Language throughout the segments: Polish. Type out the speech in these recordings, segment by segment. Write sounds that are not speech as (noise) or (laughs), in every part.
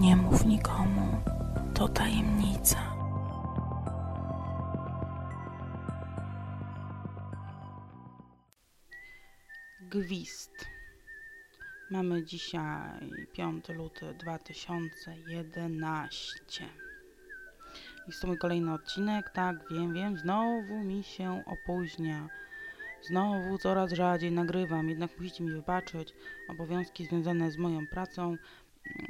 Nie mów nikomu, to tajemnica. Gwizd. Mamy dzisiaj 5 luty 2011. Jest to mój kolejny odcinek, tak, wiem, wiem, znowu mi się opóźnia. Znowu coraz rzadziej nagrywam, jednak musicie mi wybaczyć. Obowiązki związane z moją pracą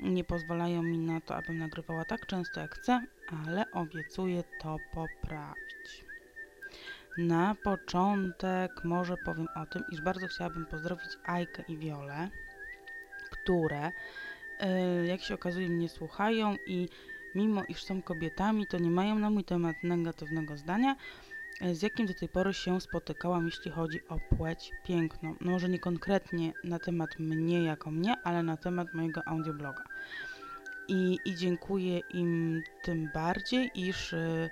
nie pozwalają mi na to, abym nagrywała tak często jak chcę, ale obiecuję to poprawić. Na początek może powiem o tym, iż bardzo chciałabym pozdrowić Ajkę i Wiolę, które, y, jak się okazuje, mnie słuchają i mimo iż są kobietami, to nie mają na mój temat negatywnego zdania, z jakim do tej pory się spotykałam, jeśli chodzi o płeć piękną. No może nie konkretnie na temat mnie jako mnie, ale na temat mojego audiobloga. I, i dziękuję im tym bardziej, iż y,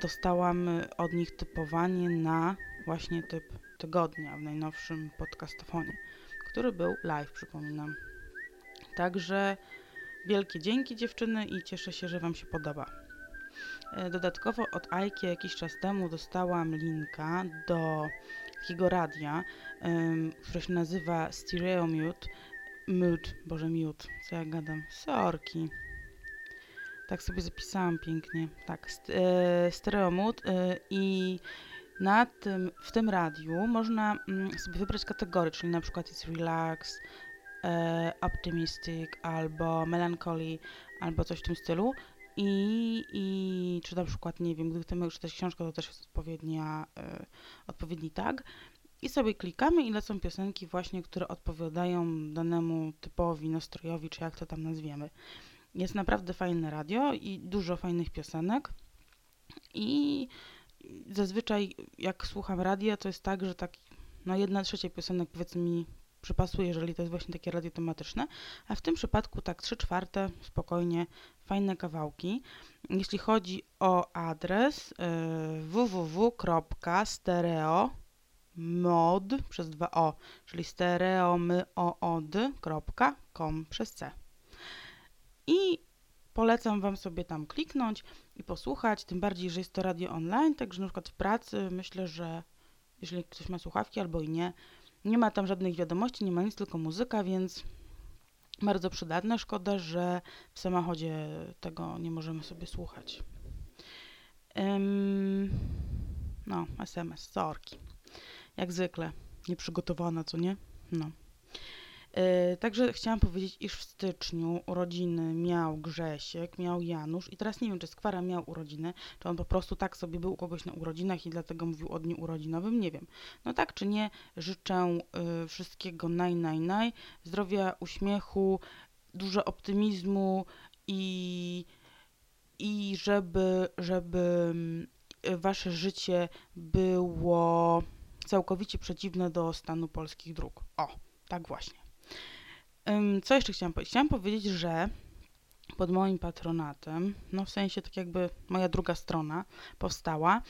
dostałam od nich typowanie na właśnie typ tygodnia w najnowszym podcastofonie, który był live, przypominam. Także wielkie dzięki dziewczyny i cieszę się, że Wam się podoba. E, dodatkowo od Ajki jakiś czas temu dostałam linka do takiego radia, które się nazywa Stereo Mute. Mute, Boże Mute, co ja gadam, sorki. Tak sobie zapisałam pięknie. Tak, st e, Stereomut e, i na tym, w tym radiu można mm, sobie wybrać kategorie, czyli na przykład jest relax, e, optimistic albo melancholy, albo coś w tym stylu. I, I czy na przykład, nie wiem, gdy chcemy czytać książkę, to też jest odpowiednia, e, odpowiedni tag. I sobie klikamy i lecą piosenki właśnie, które odpowiadają danemu typowi, nastrojowi, czy jak to tam nazwiemy. Jest naprawdę fajne radio i dużo fajnych piosenek. I zazwyczaj jak słucham radia, to jest tak, że tak no jedna trzecia piosenek powiedzmy mi przypasuje, jeżeli to jest właśnie takie radio tematyczne, a w tym przypadku tak trzy czwarte spokojnie fajne kawałki. Jeśli chodzi o adres yy, www.stereo.mod przez dwa o, czyli stereomyod.com przez c. I polecam Wam sobie tam kliknąć i posłuchać, tym bardziej, że jest to radio online, także na przykład w pracy myślę, że jeżeli ktoś ma słuchawki albo i nie, nie ma tam żadnych wiadomości, nie ma nic, tylko muzyka, więc bardzo przydatne. Szkoda, że w samochodzie tego nie możemy sobie słuchać. Ym, no, SMS, sorki. Jak zwykle, nieprzygotowana, co nie? No. E, także chciałam powiedzieć, iż w styczniu urodziny miał Grzesiek, miał Janusz i teraz nie wiem, czy Skwara miał urodziny, czy on po prostu tak sobie był u kogoś na urodzinach i dlatego mówił o dniu urodzinowym, nie wiem. No tak czy nie, życzę y, wszystkiego naj, naj, naj, zdrowia, uśmiechu, dużo optymizmu i, i żeby, żeby y, wasze życie było całkowicie przeciwne do stanu polskich dróg. O, tak właśnie. Co jeszcze chciałam powiedzieć? Chciałam powiedzieć, że pod moim patronatem, no w sensie tak jakby moja druga strona powstała.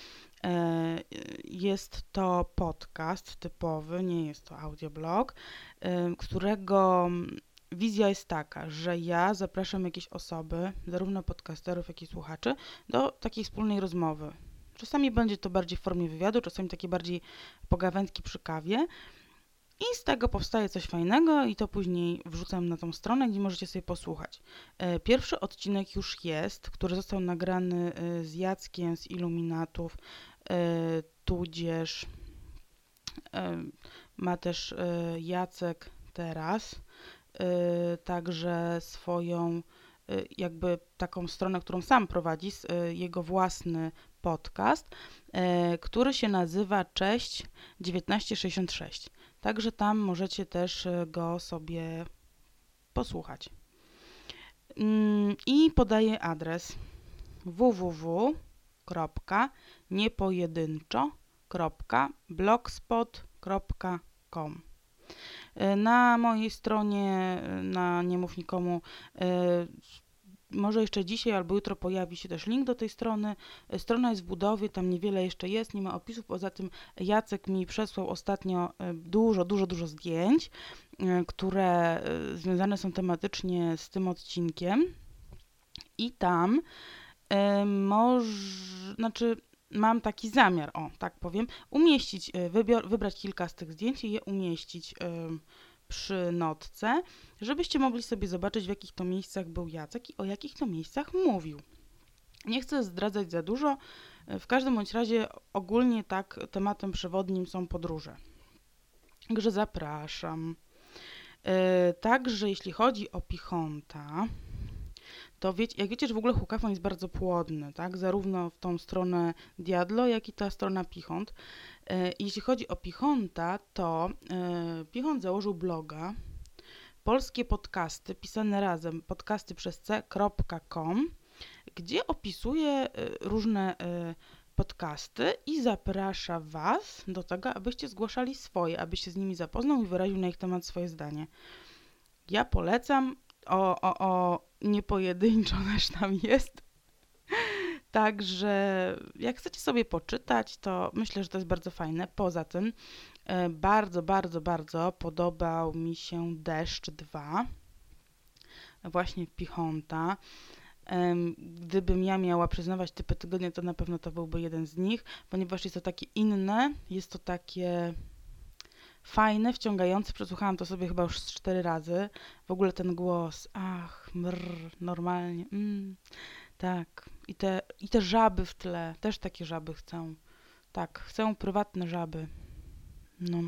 E, jest to podcast typowy, nie jest to audioblog, którego wizja jest taka, że ja zapraszam jakieś osoby, zarówno podcasterów, jak i słuchaczy, do takiej wspólnej rozmowy. Czasami będzie to bardziej w formie wywiadu, czasami takie bardziej pogawędki przy kawie. I z tego powstaje coś fajnego i to później wrzucam na tą stronę, gdzie możecie sobie posłuchać. E, pierwszy odcinek już jest, który został nagrany e, z Jackiem z Iluminatów, e, tudzież ma też Jacek teraz także swoją jakby taką stronę, którą sam prowadzi, jego własny podcast, który się nazywa Cześć 1966. Także tam możecie też e, go sobie posłuchać. Mm, I podaję adres www.niepojedynczo.blogspot.com e, Na mojej stronie, e, na Nie Mów Nikomu, może jeszcze dzisiaj albo jutro pojawi się też link do tej strony. E, Strona jest w budowie, tam niewiele jeszcze jest, nie ma opisów. Poza tym Jacek mi przesłał ostatnio e, dużo, dużo, dużo zdjęć, e, które związane są tematycznie z tym odcinkiem. I tam może, znaczy mam taki zamiar, o tak powiem, umieścić, wybior, wybrać kilka z tych zdjęć i je umieścić e, przy notce, żebyście mogli sobie zobaczyć, w jakich to miejscach był Jacek i o jakich to miejscach mówił. Nie chcę zdradzać za dużo, w każdym bądź razie ogólnie tak tematem przewodnim są podróże. Także zapraszam. E, Także jeśli chodzi o Pichonta, to wiecie, jak wiecie, że w ogóle hukafon jest bardzo płodny, tak? Zarówno w tą stronę Diadlo, jak i ta strona Pichont. E, Jeśli chodzi o Pichonta, to e, Pichont założył bloga polskie podcasty, pisane razem, podcasty przez c.com, gdzie opisuje e, różne podcasty i zaprasza Was do tego, abyście zgłaszali swoje, aby się z nimi zapoznał i wyraził na ich temat swoje zdanie. Ja polecam, o, o, o nie pojedynczo (laughs) też tam jest. Także jak chcecie sobie poczytać, to myślę, że to jest bardzo fajne. Poza tym e, bardzo, bardzo, bardzo podobał mi się Deszcz 2. Właśnie Pichonta. Gdybym ja miała przyznawać typy tygodnia, to na pewno to byłby jeden z nich, ponieważ jest to takie inne, jest to takie fajne, wciągające. Przesłuchałam to sobie chyba już cztery razy. W ogóle ten głos, ach, mrr, normalnie, mm, tak. I te, I te żaby w tle, też takie żaby chcę. Tak, chcę prywatne żaby. No.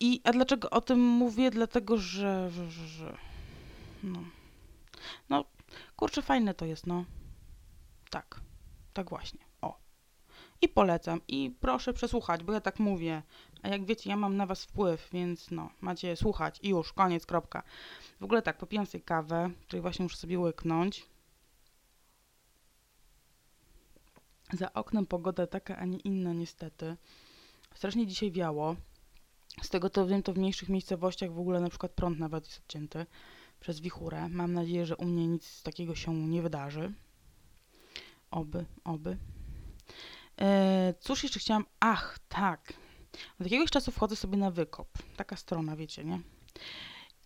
I, a dlaczego o tym mówię? Dlatego, że, że, że, że no. No, kurczę, fajne to jest, no. Tak, tak właśnie. O. I polecam. I proszę przesłuchać, bo ja tak mówię. A jak wiecie, ja mam na was wpływ, więc no, macie słuchać i już, koniec, kropka. W ogóle tak, popijam sobie kawę, której właśnie muszę sobie łyknąć. Za oknem pogoda taka, a nie inna niestety. Strasznie dzisiaj wiało. Z tego to wiem, to w mniejszych miejscowościach w ogóle na przykład prąd nawet jest odcięty przez wichurę. Mam nadzieję, że u mnie nic takiego się nie wydarzy. Oby, oby. E, cóż jeszcze chciałam? Ach, tak. Od jakiegoś czasu wchodzę sobie na wykop. Taka strona, wiecie, nie?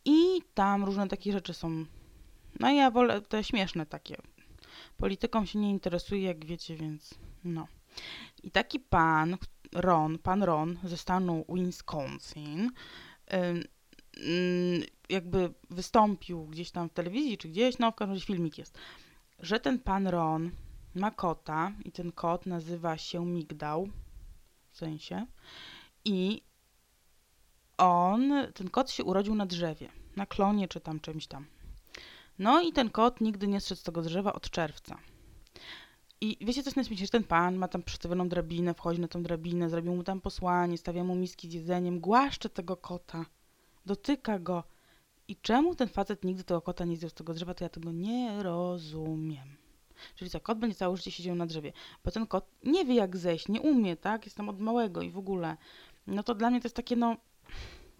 I tam różne takie rzeczy są. No ja wolę te śmieszne takie. Polityką się nie interesuję, jak wiecie, więc no. I taki pan, Ron, pan Ron ze stanu Wisconsin, ym, jakby wystąpił gdzieś tam w telewizji czy gdzieś, no w każdym razie filmik jest, że ten pan Ron ma kota i ten kot nazywa się Migdał, w sensie, i on, ten kot się urodził na drzewie, na klonie czy tam czymś tam. No i ten kot nigdy nie zszedł z tego drzewa od czerwca. I wiecie, co jest najśmieszniejsze? Ten pan ma tam przystawioną drabinę, wchodzi na tą drabinę, zrobił mu tam posłanie, stawia mu miski z jedzeniem, głaszcze tego kota, dotyka go. I czemu ten facet nigdy tego kota nie zdjął z tego drzewa, to ja tego nie rozumiem. Czyli co, kot będzie całe życie siedział na drzewie, bo ten kot nie wie jak zejść, nie umie, tak? Jest tam od małego i w ogóle. No to dla mnie to jest takie, no,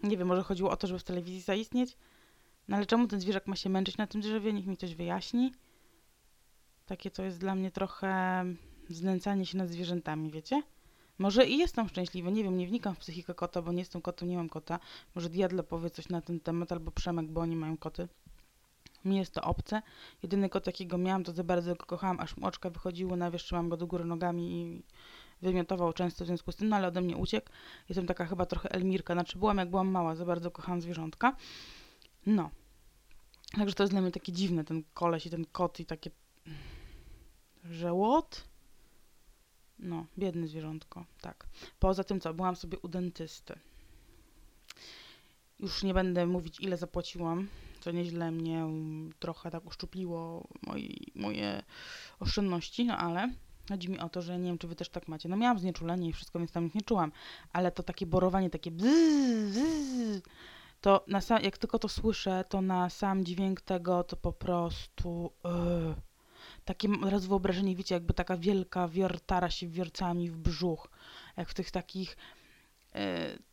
nie wiem, może chodziło o to, żeby w telewizji zaistnieć? No ale czemu ten zwierzak ma się męczyć na tym drzewie? Niech mi ktoś wyjaśni. Takie to jest dla mnie trochę znęcanie się nad zwierzętami, wiecie? Może i jestem szczęśliwy, nie wiem, nie wnikam w psychikę kota, bo nie jestem kotem, nie mam kota. Może Diadle powie coś na ten temat, albo Przemek, bo oni mają koty. Mi jest to obce. Jedyny kot, jakiego miałam, to za bardzo go kochałam, aż mu oczka wychodziły na wierzch, trzymałam go do góry nogami i wymiotował często w związku z tym, no ale ode mnie uciekł. Jestem taka chyba trochę Elmirka, znaczy byłam jak byłam mała, za bardzo kochałam zwierzątka. No. Także to jest dla mnie takie dziwne, ten koleś i ten kot i takie... Że what? No, biedne zwierzątko, tak. Poza tym co, byłam sobie u dentysty. Już nie będę mówić ile zapłaciłam, co nieźle mnie um, trochę tak uszczupliło moi, moje oszczędności, no ale chodzi mi o to, że nie wiem, czy wy też tak macie. No miałam znieczulenie i wszystko, więc tam nic nie czułam, ale to takie borowanie, takie bzz, bzz, to na sam, jak tylko to słyszę, to na sam dźwięk tego to po prostu yy, takie razu wyobrażenie, wiecie, jakby taka wielka wiertara się wiercami w brzuch, jak w tych takich yy,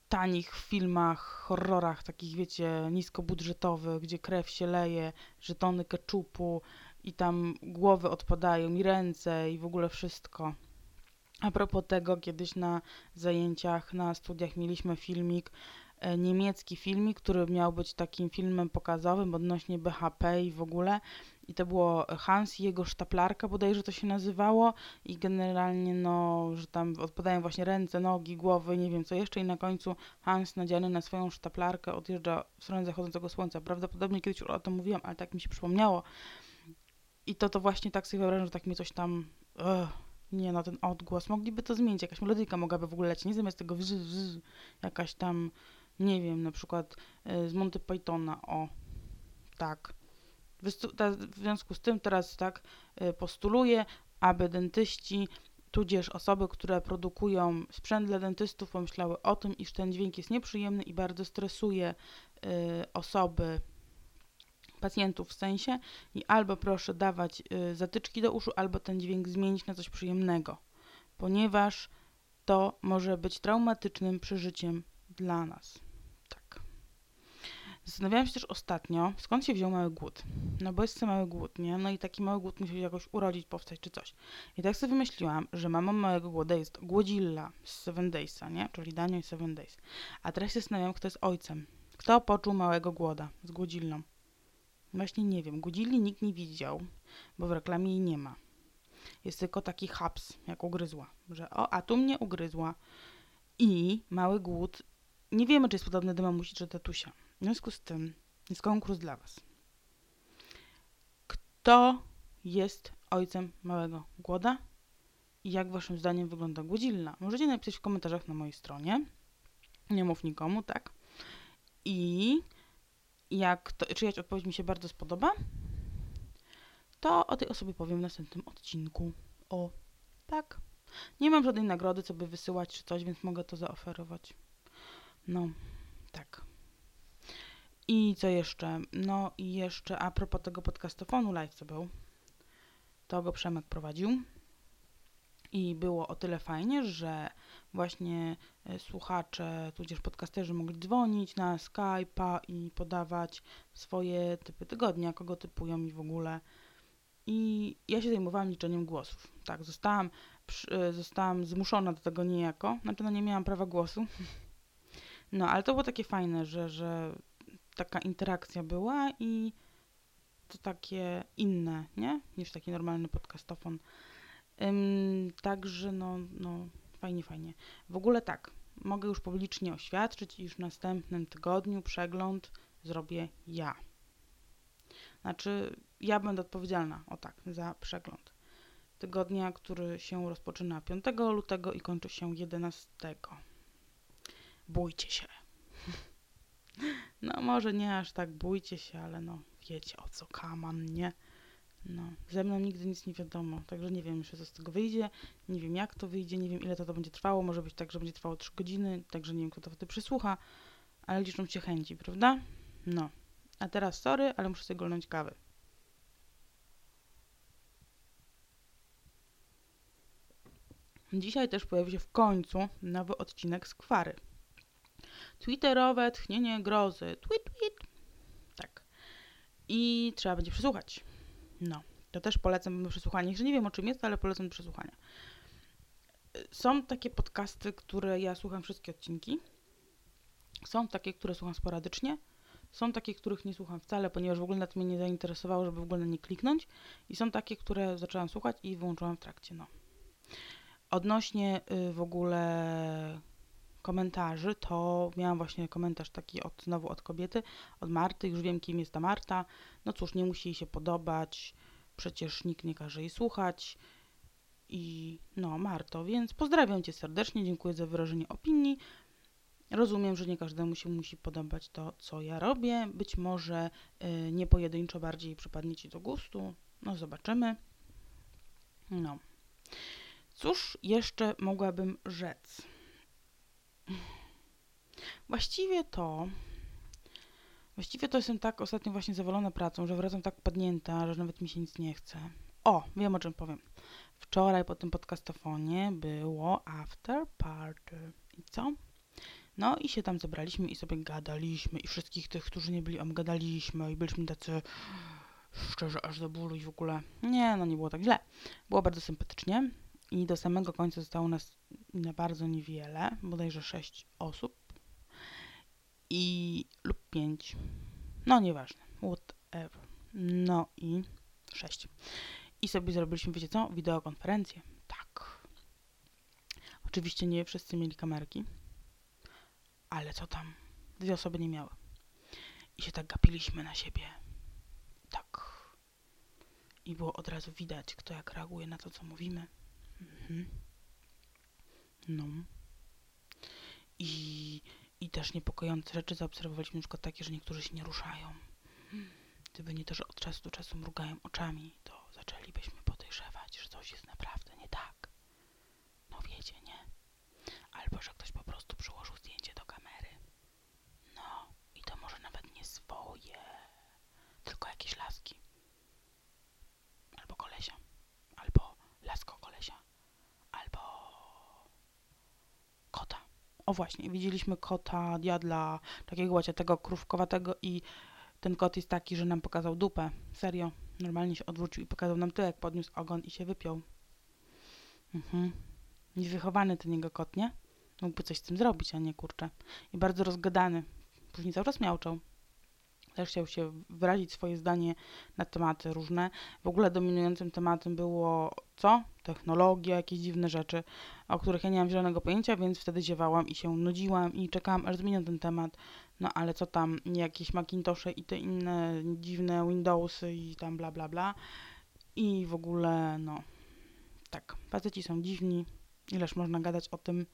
tanich filmach, horrorach, takich wiecie, niskobudżetowych, gdzie krew się leje, żetony keczupu i tam głowy odpadają i ręce i w ogóle wszystko. A propos tego, kiedyś na zajęciach, na studiach mieliśmy filmik, niemiecki filmik, który miał być takim filmem pokazowym odnośnie BHP i w ogóle. I to było Hans i jego sztaplarka, bodajże to się nazywało. I generalnie, no, że tam odpadają właśnie ręce, nogi, głowy, nie wiem co jeszcze. I na końcu Hans nadziany na swoją sztaplarkę odjeżdża w stronę zachodzącego słońca. Prawdopodobnie kiedyś o tym mówiłam, ale tak mi się przypomniało. I to to właśnie tak sobie wyobrażam, że tak mi coś tam... Ugh, nie no, ten odgłos. Mogliby to zmienić. Jakaś melodyjka mogłaby w ogóle lecieć. Nie zamiast tego jakaś tam, nie wiem, na przykład y, z Monty Pythona. O, tak. W związku z tym teraz tak y, postuluję, aby dentyści tudzież osoby, które produkują sprzęt dla dentystów pomyślały o tym, iż ten dźwięk jest nieprzyjemny i bardzo stresuje y, osoby, pacjentów w sensie i albo proszę dawać zatyczki do uszu, albo ten dźwięk zmienić na coś przyjemnego, ponieważ to może być traumatycznym przeżyciem dla nas. Zastanawiałam się też ostatnio, skąd się wziął mały głód. No bo jest to mały głód, nie? No i taki mały głód musi jakoś urodzić, powstać czy coś. I tak sobie wymyśliłam, że mamą małego głoda jest Głodzilla z Seven Daysa, nie? Czyli Danio i Seven Days. A teraz się zastanawiam, kto jest ojcem. Kto poczuł małego głoda z Głodzillą? Właśnie nie wiem. Godzilli nikt nie widział, bo w reklamie jej nie ma. Jest tylko taki haps, jak ugryzła, że o, a tu mnie ugryzła. I mały głód, nie wiemy, czy jest podobny do mamusi, czy tatusia. W związku z tym jest konkurs dla Was. Kto jest ojcem małego głoda? I jak Waszym zdaniem wygląda głodzilla? Możecie napisać w komentarzach na mojej stronie. Nie mów nikomu, tak? I jak to, czyjaś odpowiedź mi się bardzo spodoba, to o tej osobie powiem w następnym odcinku. O, tak. Nie mam żadnej nagrody, co by wysyłać czy coś, więc mogę to zaoferować. No, tak. I co jeszcze? No i jeszcze a propos tego podcastofonu live, co był, to go Przemek prowadził. I było o tyle fajnie, że właśnie e, słuchacze, tudzież podcasterzy mogli dzwonić na Skype'a i podawać swoje typy tygodnia, kogo typują i w ogóle. I ja się zajmowałam liczeniem głosów. Tak, zostałam, e, zostałam zmuszona do tego niejako. Znaczy, no nie miałam prawa głosu. (laughs) No, ale to było takie fajne, że, że taka interakcja była i to takie inne, nie? Niż taki normalny podcastofon. Ym, także no, no fajnie, fajnie. W ogóle tak, mogę już publicznie oświadczyć, iż w następnym tygodniu przegląd zrobię ja. Znaczy, ja będę odpowiedzialna, o tak, za przegląd. Tygodnia, który się rozpoczyna 5 lutego i kończy się 11. Bójcie się. (laughs) No, może nie aż tak bójcie się, ale no, wiecie o co kaman, nie? No, ze mną nigdy nic nie wiadomo, także nie wiem jeszcze co z tego wyjdzie, nie wiem jak to wyjdzie, nie wiem ile to, to będzie trwało, może być tak, że będzie trwało 3 godziny, także nie wiem kto to wtedy przysłucha, ale liczą się chęci, prawda? No, a teraz sorry, ale muszę sobie golnąć kawy. Dzisiaj też pojawi się w końcu nowy odcinek z Kwary. Twitterowe tchnienie grozy. Tweet, tweet. Tak. I trzeba będzie przesłuchać. No, to też polecam do przesłuchania. Że nie wiem o czym jest, ale polecam przesłuchania. Są takie podcasty, które ja słucham wszystkie odcinki. Są takie, które słucham sporadycznie. Są takie, których nie słucham wcale, ponieważ w ogóle na to mnie nie zainteresowało, żeby w ogóle na nie kliknąć. I są takie, które zaczęłam słuchać i wyłączyłam w trakcie. No. Odnośnie y, w ogóle komentarzy, to miałam właśnie komentarz taki od, znowu od kobiety, od Marty, już wiem kim jest ta Marta. No cóż, nie musi jej się podobać, przecież nikt nie każe jej słuchać. I no, Marto, więc pozdrawiam Cię serdecznie, dziękuję za wyrażenie opinii. Rozumiem, że nie każdemu się musi podobać to, co ja robię. Być może y, nie pojedynczo bardziej przypadnie Ci do gustu. No, zobaczymy. No. Cóż jeszcze mogłabym rzec? Właściwie to. Właściwie to jestem tak ostatnio właśnie zawalona pracą, że wracam tak padnięta, że nawet mi się nic nie chce. O, wiem o czym powiem. Wczoraj po tym podcastofonie było after party. I co? No i się tam zebraliśmy i sobie gadaliśmy i wszystkich tych, którzy nie byli, gadaliśmy i byliśmy tacy szczerze aż do bólu i w ogóle nie, no nie było tak źle. Było bardzo sympatycznie i do samego końca zostało nas na bardzo niewiele, bodajże sześć osób i lub pięć. No nieważne, whatever. No i sześć. I sobie zrobiliśmy, wiecie co, wideokonferencję. Tak. Oczywiście nie wszyscy mieli kamerki, ale co tam, dwie osoby nie miały. I się tak gapiliśmy na siebie. Tak. I było od razu widać, kto jak reaguje na to, co mówimy. Mhm. No. I, I też niepokojące rzeczy zaobserwowaliśmy, na przykład takie, że niektórzy się nie ruszają. Gdyby nie to, że od czasu do czasu mrugają oczami, to zaczęlibyśmy podejrzewać, że coś jest naprawdę nie tak. No wiecie, nie? Albo, że ktoś po prostu przyłożył zdjęcie do kamery. No, i to może nawet nie swoje, tylko jakieś laski. Albo kolesia. Albo lasko kolesia. Albo kota. O właśnie, widzieliśmy kota diadla, takiego łaciatego, krówkowatego i ten kot jest taki, że nam pokazał dupę. Serio. Normalnie się odwrócił i pokazał nam tyłek, podniósł ogon i się wypiął. Mhm. Niewychowany ten jego kot, nie? Mógłby coś z tym zrobić, a nie kurczę. I bardzo rozgadany. Później cały czas miałczał. Też chciał się wyrazić swoje zdanie na tematy różne. W ogóle dominującym tematem było co? Technologia, jakieś dziwne rzeczy, o których ja nie mam zielonego pojęcia, więc wtedy ziewałam i się nudziłam i czekałam, aż zmienią ten temat. No ale co tam, jakieś Macintoshe i te inne dziwne Windowsy i tam bla bla bla. I w ogóle, no, tak, faceci są dziwni. Ileż można gadać o tym,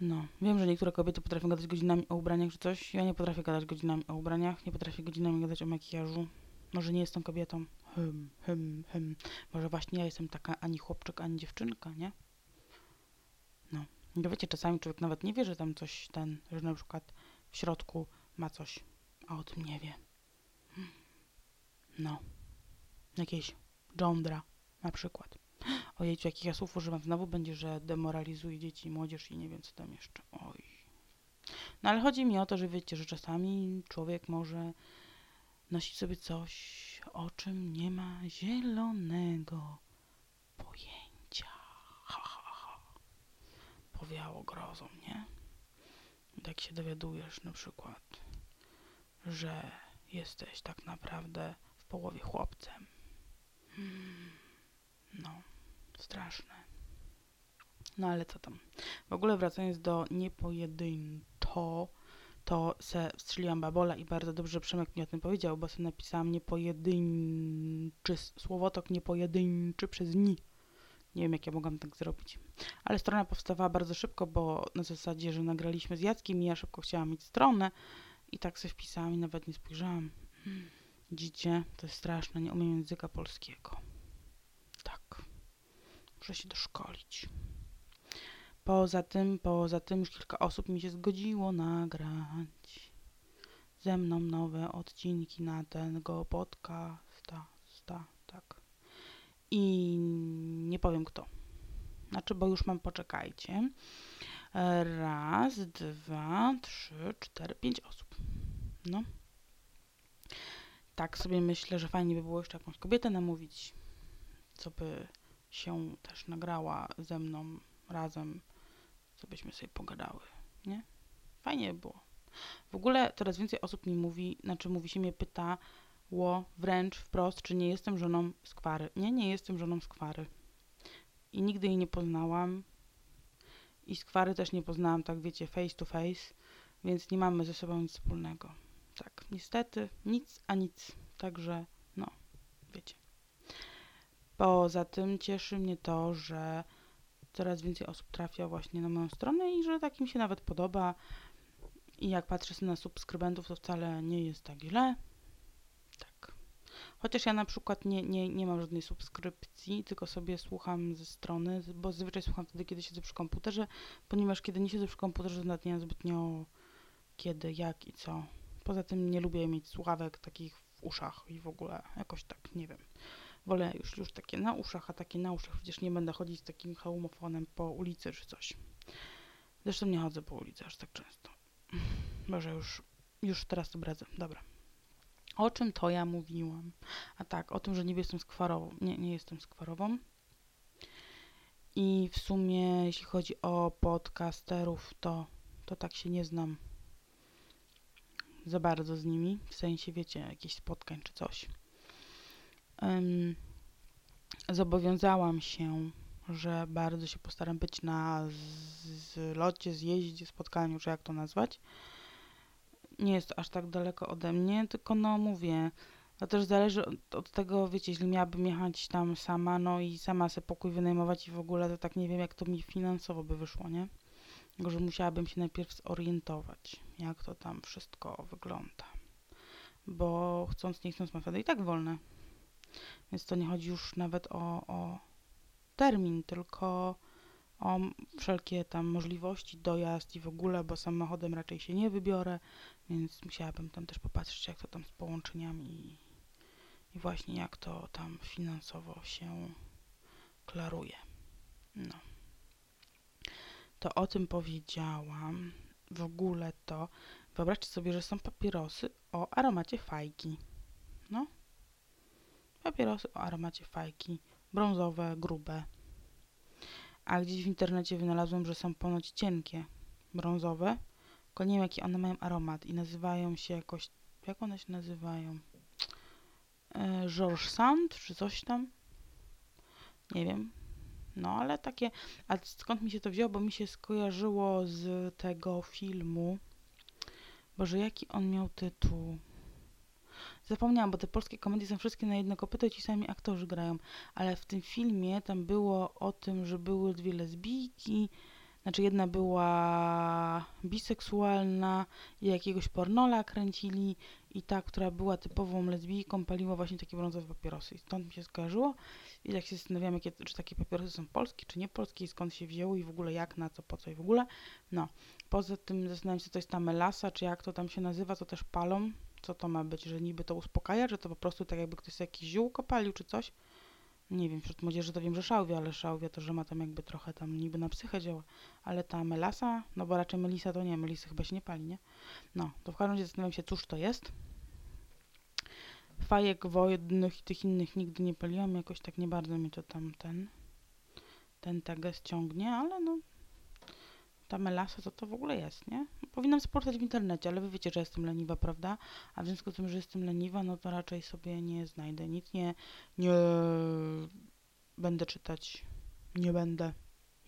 no, wiem, że niektóre kobiety potrafią gadać godzinami o ubraniach czy coś. Ja nie potrafię gadać godzinami o ubraniach, nie potrafię godzinami gadać o makijażu. Może nie jestem kobietą. Hym, hym, hym. Może właśnie ja jestem taka ani chłopczyk, ani dziewczynka, nie? No. No wiecie, czasami człowiek nawet nie wie, że tam coś ten, że na przykład w środku ma coś, a o tym nie wie. No. Jakieś jądra na przykład. Ojejciu, jakich ja słów używam znowu, będzie, że demoralizuje dzieci i młodzież i nie wiem co tam jeszcze. Oj. No ale chodzi mi o to, że wiecie, że czasami człowiek może nosić sobie coś, o czym nie ma zielonego pojęcia. Ha, ha, ha. Powiało grozą, nie? Tak się dowiadujesz na przykład, że jesteś tak naprawdę w połowie chłopcem. Hmm. No, straszne. No ale co tam. W ogóle wracając do niepojedynczo, to se wstrzeliłam babola i bardzo dobrze Przemek mi o tym powiedział, bo sobie napisałam niepojedynczy, słowotok niepojedynczy przez ni. Nie wiem, jak ja mogłam tak zrobić. Ale strona powstawała bardzo szybko, bo na zasadzie, że nagraliśmy z Jackiem i ja szybko chciałam mieć stronę i tak sobie wpisałam i nawet nie spojrzałam. Widzicie, to jest straszne, nie umiem języka polskiego. Muszę się doszkolić. Poza tym, poza tym już kilka osób mi się zgodziło nagrać ze mną nowe odcinki na tego podcasta, sta, tak. I nie powiem kto. Znaczy, bo już mam, poczekajcie. Raz, dwa, trzy, cztery, pięć osób. No. Tak sobie myślę, że fajnie by było jeszcze jakąś kobietę namówić, co by się też nagrała ze mną razem, co byśmy sobie pogadały, nie? Fajnie było. W ogóle coraz więcej osób mi mówi, znaczy mówi się mnie pytało wręcz wprost, czy nie jestem żoną skwary. Nie, nie jestem żoną skwary. I nigdy jej nie poznałam. I skwary też nie poznałam, tak wiecie, face to face, więc nie mamy ze sobą nic wspólnego. Tak, niestety, nic a nic. Także, no, wiecie. Poza tym cieszy mnie to, że coraz więcej osób trafia właśnie na moją stronę i że tak im się nawet podoba. I jak patrzę na subskrybentów, to wcale nie jest tak źle. Tak. Chociaż ja na przykład nie, nie, nie mam żadnej subskrypcji, tylko sobie słucham ze strony, bo zazwyczaj słucham wtedy, kiedy siedzę przy komputerze, ponieważ kiedy nie siedzę przy komputerze, to nawet nie zbytnio kiedy, jak i co. Poza tym nie lubię mieć słuchawek takich w uszach i w ogóle jakoś tak, nie wiem. Wolę już, już takie na uszach, a takie na uszach przecież nie będę chodzić z takim hełmofonem po ulicy czy coś. Zresztą nie chodzę po ulicy aż tak często. Może już, już teraz to bradzę. Dobra. O czym to ja mówiłam? A tak, o tym, że niby jestem skwarową. Nie, nie jestem skwarową. I w sumie, jeśli chodzi o podcasterów, to, to tak się nie znam za bardzo z nimi. W sensie, wiecie, jakichś spotkań czy coś. Zobowiązałam się, że bardzo się postaram być na zlocie, zjeździe, spotkaniu, czy jak to nazwać. Nie jest aż tak daleko ode mnie, tylko no mówię, to też zależy od, od, tego, wiecie, jeśli miałabym jechać tam sama, no i sama sobie pokój wynajmować i w ogóle, to tak nie wiem, jak to mi finansowo by wyszło, nie? Tylko, że musiałabym się najpierw zorientować, jak to tam wszystko wygląda. Bo chcąc, nie chcąc, mam wtedy i tak wolne. Więc to nie chodzi już nawet o, o termin, tylko o wszelkie tam możliwości, dojazd i w ogóle, bo samochodem raczej się nie wybiorę, więc musiałabym tam też popatrzeć, jak to tam z połączeniami i, i właśnie jak to tam finansowo się klaruje. No. To o tym powiedziałam. W ogóle to wyobraźcie sobie, że są papierosy o aromacie fajki. No. Papierosy o aromacie fajki. Brązowe, grube. A gdzieś w internecie wynalazłam, że są ponoć cienkie, brązowe. Tylko nie wiem, jaki one mają aromat i nazywają się jakoś... Jak one się nazywają? E, George Sand czy coś tam? Nie wiem. No, ale takie... A skąd mi się to wzięło? Bo mi się skojarzyło z tego filmu. Boże, jaki on miał tytuł? Zapomniałam, bo te polskie komedie są wszystkie na jedno kopyto i ci sami aktorzy grają. Ale w tym filmie tam było o tym, że były dwie lesbijki. Znaczy jedna była biseksualna i jakiegoś pornola kręcili i ta, która była typową lesbijką, paliła właśnie takie brązowe papierosy. I stąd mi się skojarzyło. I tak się zastanawiam, jakie, czy takie papierosy są polskie, czy nie polskie, i skąd się wzięły i w ogóle jak, na co, po co i w ogóle. No, poza tym zastanawiam się, co to jest ta melasa, czy jak to tam się nazywa, to też palą co to ma być, że niby to uspokaja, że to po prostu tak jakby ktoś jakiś ziółko palił czy coś. Nie wiem, wśród młodzieży to wiem, że szałwia, ale szałwia to, że ma tam jakby trochę tam niby na psychę działa. Ale ta melasa, no bo raczej melisa to nie, melisy chyba się nie pali, nie? No, to w każdym razie zastanawiam się, cóż to jest. Fajek wodnych i tych innych nigdy nie paliłam, jakoś tak nie bardzo mi to tam ten, ten teges ciągnie, ale no, ta melasa, co to w ogóle jest, nie? Powinnam sprawdzać w internecie, ale wy wiecie, że jestem leniwa, prawda? A w związku z tym, że jestem leniwa, no to raczej sobie nie znajdę nic, nie, nie będę czytać, nie będę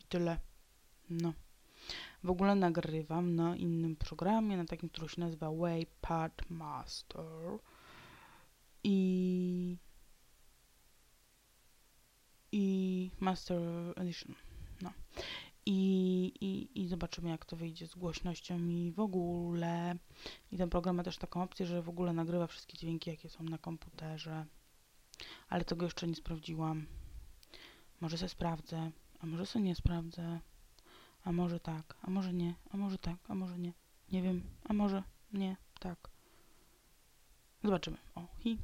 i tyle. No. W ogóle nagrywam na innym programie, na takim, który się nazywa Waypad Master i i Master Edition. No i, i, i zobaczymy, jak to wyjdzie z głośnością i w ogóle. I ten program ma też taką opcję, że w ogóle nagrywa wszystkie dźwięki, jakie są na komputerze. Ale tego jeszcze nie sprawdziłam. Może se sprawdzę, a może se nie sprawdzę. A może tak, a może nie, a może tak, a może nie. Nie wiem, a może nie, tak. Zobaczymy. O, hi.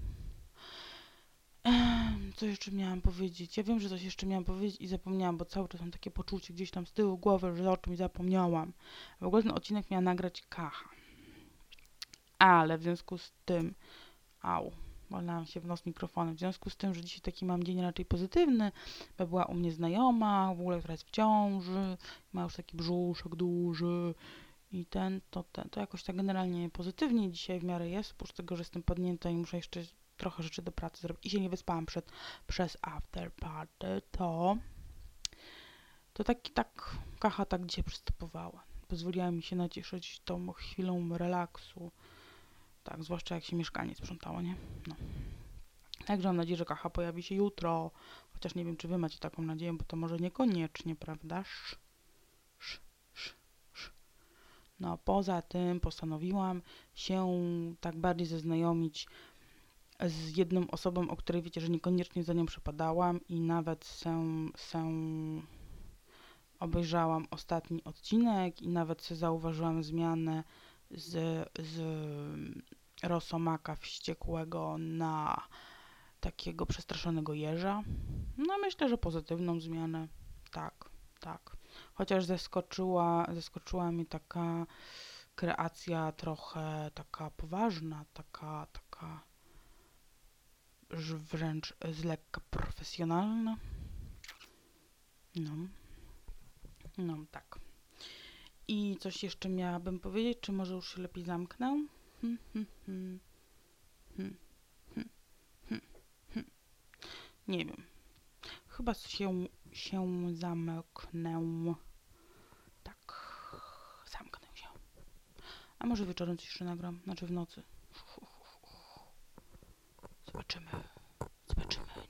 Co jeszcze miałam powiedzieć? Ja wiem, że coś jeszcze miałam powiedzieć i zapomniałam, bo cały czas mam takie poczucie gdzieś tam z tyłu głowy, że o czymś zapomniałam. W ogóle ten odcinek miała nagrać Kacha. Ale w związku z tym... Au, walnęłam się w nos mikrofonem. W związku z tym, że dzisiaj taki mam dzień raczej pozytywny, bo była u mnie znajoma, w ogóle która jest w ciąży, ma już taki brzuszek duży i ten, to, ten, to jakoś tak generalnie pozytywnie dzisiaj w miarę jest, oprócz tego, że jestem padnięta i muszę jeszcze trochę rzeczy do pracy zrobić i się nie wyspałam przed, przez after party, to to taki tak kacha tak dzisiaj przystępowała. Pozwoliła mi się nacieszyć tą chwilą relaksu. Tak, zwłaszcza jak się mieszkanie sprzątało, nie? No. Także mam nadzieję, że kacha pojawi się jutro. Chociaż nie wiem, czy wy macie taką nadzieję, bo to może niekoniecznie, prawda? Sz, sz, sz, sz. No, poza tym postanowiłam się tak bardziej zaznajomić z jedną osobą, o której wiecie, że niekoniecznie za nią przepadałam i nawet się, się obejrzałam ostatni odcinek i nawet zauważyłam zmianę z, z rosomaka wściekłego na takiego przestraszonego jeża. No myślę, że pozytywną zmianę. Tak, tak. Chociaż zaskoczyła, zaskoczyła mnie taka kreacja trochę taka poważna, taka, taka wręcz z lekka profesjonalna. No. No, tak. I coś jeszcze miałabym powiedzieć, czy może już się lepiej zamknę? Hmm, hmm, hmm. Nie wiem. Chyba się, się zamknę. Tak. Zamknę się. A może wieczorem coś jeszcze nagram? Znaczy w nocy. Zobaczymy.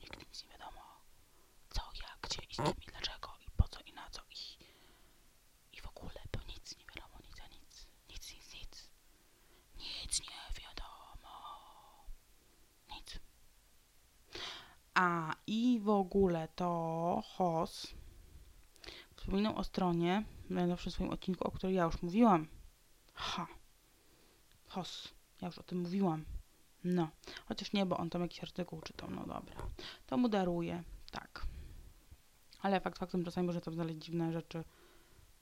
Nigdy nic nie wiadomo. Co, jak, gdzie i z kim i dlaczego i po co i na co i, i w ogóle to nic nie wiadomo, nic a nic. Nic, nic, nic. Nic nie wiadomo. Nic. A i w ogóle HOS wspominał o stronie w najnowszym swoim odcinku, o której ja już mówiłam. Ha. HOS. Ja już o tym mówiłam. No. Chociaż nie, bo on tam jakiś artykuł czytał. No dobra. To mu daruję. Tak. Ale fakt faktem czasami może tam znaleźć dziwne rzeczy.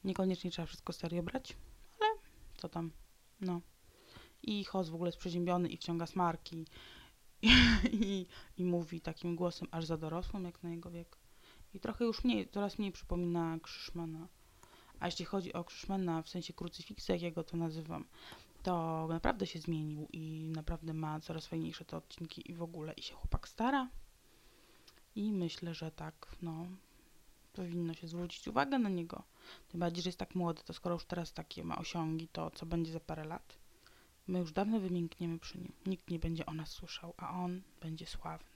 Niekoniecznie trzeba wszystko serio brać. Ale co tam. No. I HOS w ogóle jest przeziębiony i wciąga smarki. (laughs) I, i, I mówi takim głosem aż za dorosłym, jak na jego wiek. I trochę już mniej, coraz mniej przypomina Krzyszmana. A jeśli chodzi o Krzyszmana w sensie krucyfiksa, jak ja go to nazywam, to naprawdę się zmienił i naprawdę ma coraz fajniejsze te odcinki i w ogóle i się chłopak stara. I myślę, że tak, no, powinno się zwrócić uwagę na niego. Tym bardziej, że jest tak młody, to skoro już teraz takie ma osiągi, to co będzie za parę lat? My już dawno wymiękniemy przy nim. Nikt nie będzie o nas słyszał, a on będzie sławny.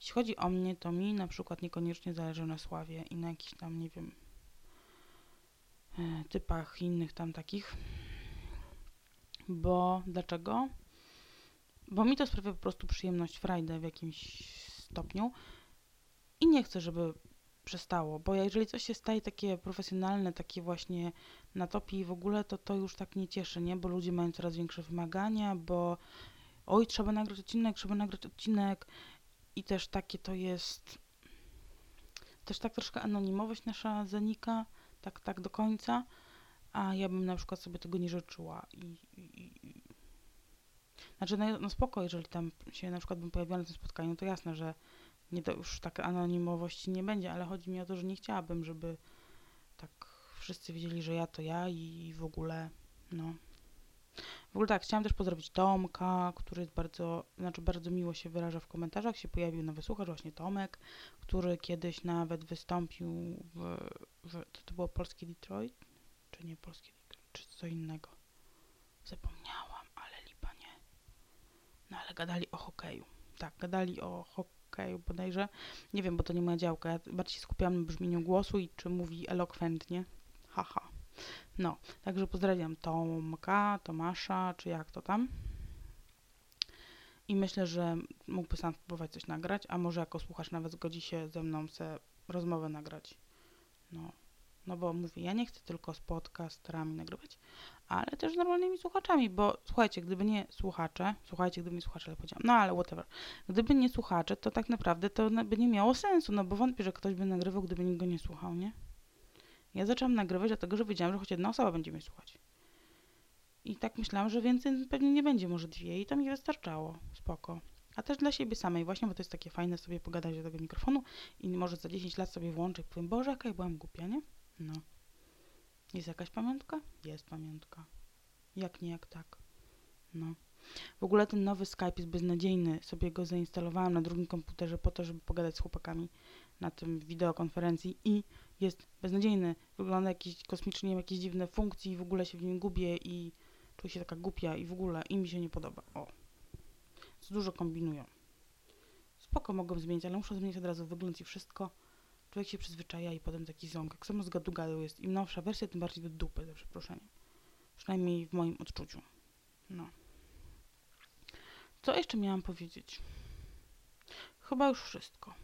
Jeśli chodzi o mnie, to mi na przykład niekoniecznie zależy na sławie i na jakichś tam, nie wiem, e, typach innych tam takich. Bo dlaczego? Bo mi to sprawia po prostu przyjemność, frajdę w jakimś stopniu i nie chcę, żeby przestało, bo jeżeli coś się staje takie profesjonalne, takie właśnie na topie i w ogóle, to to już tak nie cieszy, nie? Bo ludzie mają coraz większe wymagania, bo oj, trzeba nagrać odcinek, trzeba nagrać odcinek i też takie to jest też tak troszkę anonimowość nasza zanika, tak, tak do końca, a ja bym na przykład sobie tego nie życzyła i, i, i znaczy, no, no spoko, jeżeli tam się na przykład bym pojawiła na tym spotkaniu, to jasne, że nie to już taka anonimowości nie będzie, ale chodzi mi o to, że nie chciałabym, żeby tak wszyscy wiedzieli, że ja to ja i w ogóle, no. W ogóle tak, chciałam też pozdrowić Tomka, który jest bardzo, znaczy bardzo miło się wyraża w komentarzach, się pojawił nowy słuchacz, właśnie Tomek, który kiedyś nawet wystąpił w, w to, to było polskie Detroit? Czy nie polskie Detroit? Czy co innego? Zapomniałam, ale lipa nie. No ale gadali o hokeju. Tak, gadali o hokeju bodajże. Nie wiem, bo to nie moja działka. Ja bardziej skupiałam na brzmieniu głosu i czy mówi elokwentnie. No, także pozdrawiam Tomka, Tomasza, czy jak to tam. I myślę, że mógłby sam spróbować coś nagrać, a może jako słuchacz nawet zgodzi się ze mną se rozmowę nagrać. No, no bo mówię, ja nie chcę tylko z podcasterami nagrywać, ale też z normalnymi słuchaczami, bo słuchajcie, gdyby nie słuchacze, słuchajcie, gdyby nie słuchacze, ale powiedziałam, no ale whatever, gdyby nie słuchacze, to tak naprawdę to by nie miało sensu, no bo wątpię, że ktoś by nagrywał, gdyby nikt go nie słuchał, nie? Ja zaczęłam nagrywać dlatego, że wiedziałam, że choć jedna osoba będzie mnie słuchać. I tak myślałam, że więcej pewnie nie będzie, może dwie i to mi wystarczało, spoko. A też dla siebie samej właśnie, bo to jest takie fajne sobie pogadać do tego mikrofonu i może za 10 lat sobie włączę i powiem, Boże, jaka ja byłam głupia, nie? No. Jest jakaś pamiątka? Jest pamiątka. Jak nie, jak tak. No. W ogóle ten nowy Skype jest beznadziejny. Sobie go zainstalowałam na drugim komputerze po to, żeby pogadać z chłopakami na tym wideokonferencji i jest beznadziejny. Wygląda jakiś kosmicznie, ma jakieś dziwne funkcje i w ogóle się w nim gubię i czuję się taka głupia i w ogóle i mi się nie podoba. O. Za dużo kombinują. Spoko mogą zmienić, ale muszę zmienić od razu wygląd i wszystko. Człowiek się przyzwyczaja i potem taki ząg. Jak samo z gadu jest. Im nowsza wersja, tym bardziej do dupy, za przeproszeniem. Przynajmniej w moim odczuciu. No. Co jeszcze miałam powiedzieć? Chyba już wszystko.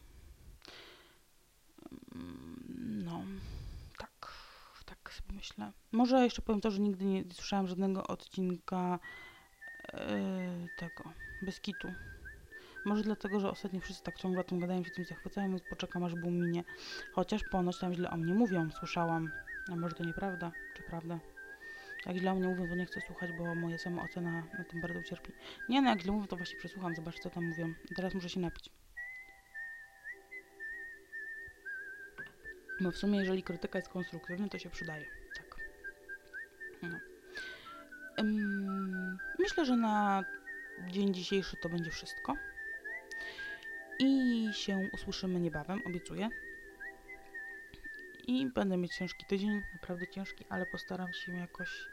No, tak, tak sobie myślę. Może jeszcze powiem to, że nigdy nie słyszałam żadnego odcinka yy, tego, bez kitu. Może dlatego, że ostatnio wszyscy tak ciągle o tym gadają, się tym zachwycają, więc poczekam aż boom minie. Chociaż ponoć tam źle o mnie mówią, słyszałam. A może to nieprawda, czy prawda? Jak źle o mnie mówią, to nie chcę słuchać, bo moja sama ocena na tym bardzo ucierpi. Nie no, jak źle mówią, to właśnie przesłucham, zobacz co tam mówią. Teraz muszę się napić. Bo w sumie, jeżeli krytyka jest konstruktywna, to się przydaje. Tak. No. Ym, myślę, że na dzień dzisiejszy to będzie wszystko. I się usłyszymy niebawem, obiecuję. I będę mieć ciężki tydzień, naprawdę ciężki, ale postaram się jakoś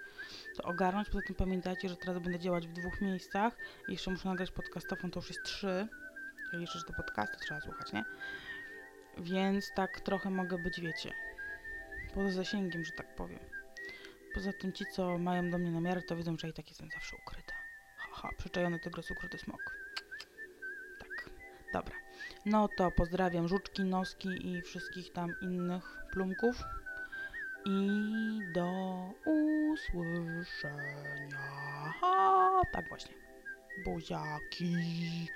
to ogarnąć. Poza tym pamiętajcie, że teraz będę działać w dwóch miejscach. Jeszcze muszę nagrać podcastofon, to już jest trzy. Czyli jeszcze, że to podcasty trzeba słuchać, nie? Więc tak trochę mogę być, wiecie, poza zasięgiem, że tak powiem. Poza tym ci, co mają do mnie namiary, to wiedzą, że i tak jestem zawsze ukryta. Haha, przyczajony tygrys, ukryty smok. Tak, dobra. No to pozdrawiam żuczki, noski i wszystkich tam innych plumków. I do usłyszenia. Ha, tak właśnie. Buziaki.